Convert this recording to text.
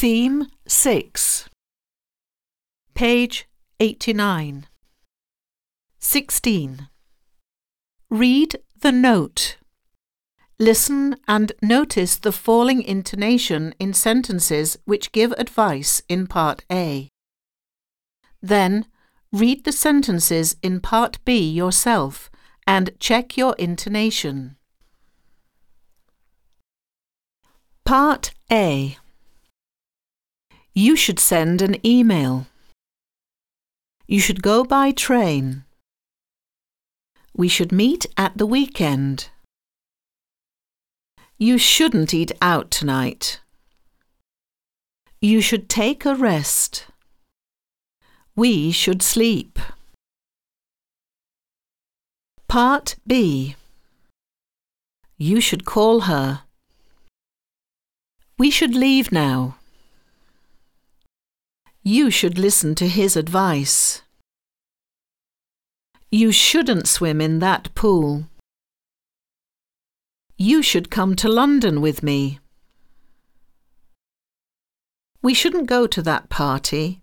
Theme 6. Page 89. 16. Read the note. Listen and notice the falling intonation in sentences which give advice in Part A. Then, read the sentences in Part B yourself and check your intonation. Part A. You should send an email. You should go by train. We should meet at the weekend. You shouldn't eat out tonight. You should take a rest. We should sleep. Part B. You should call her. We should leave now. You should listen to his advice. You shouldn't swim in that pool. You should come to London with me. We shouldn't go to that party.